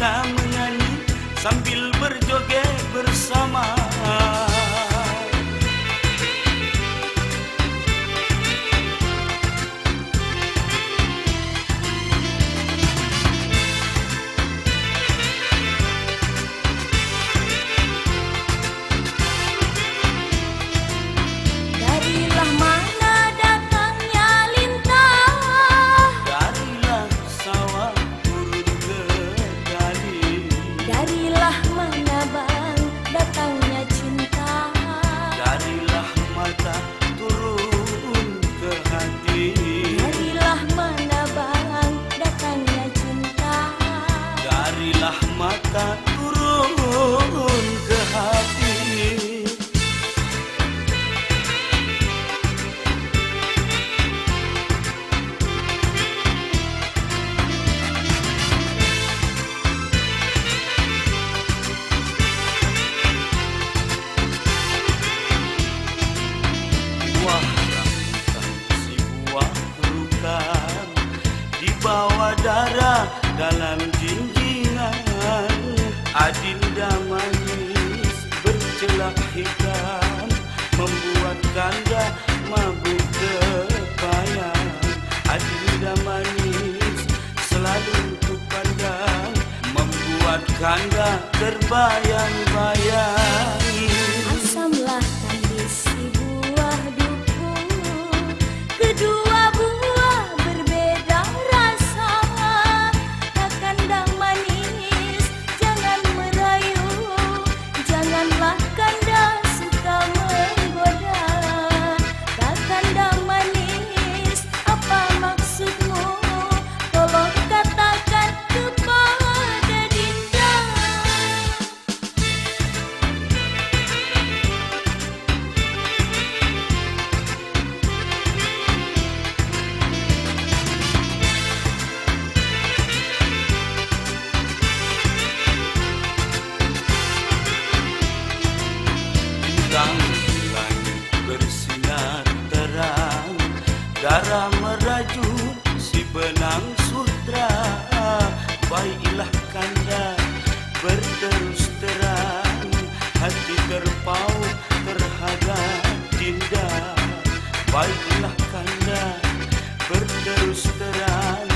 kita menyanyi sambil berjoget bersama. bawa darah dalam jinjingan. Adinda manis bercelak hitam Membuat kanda mabuk terbayang Adinda manis selalu kupandang Membuat kanda terbayang-bayang. darah merajut si benang sutra baiklah kanda berterus terang. Hati terpaut terhadap cinta baiklah kanda berterus terang.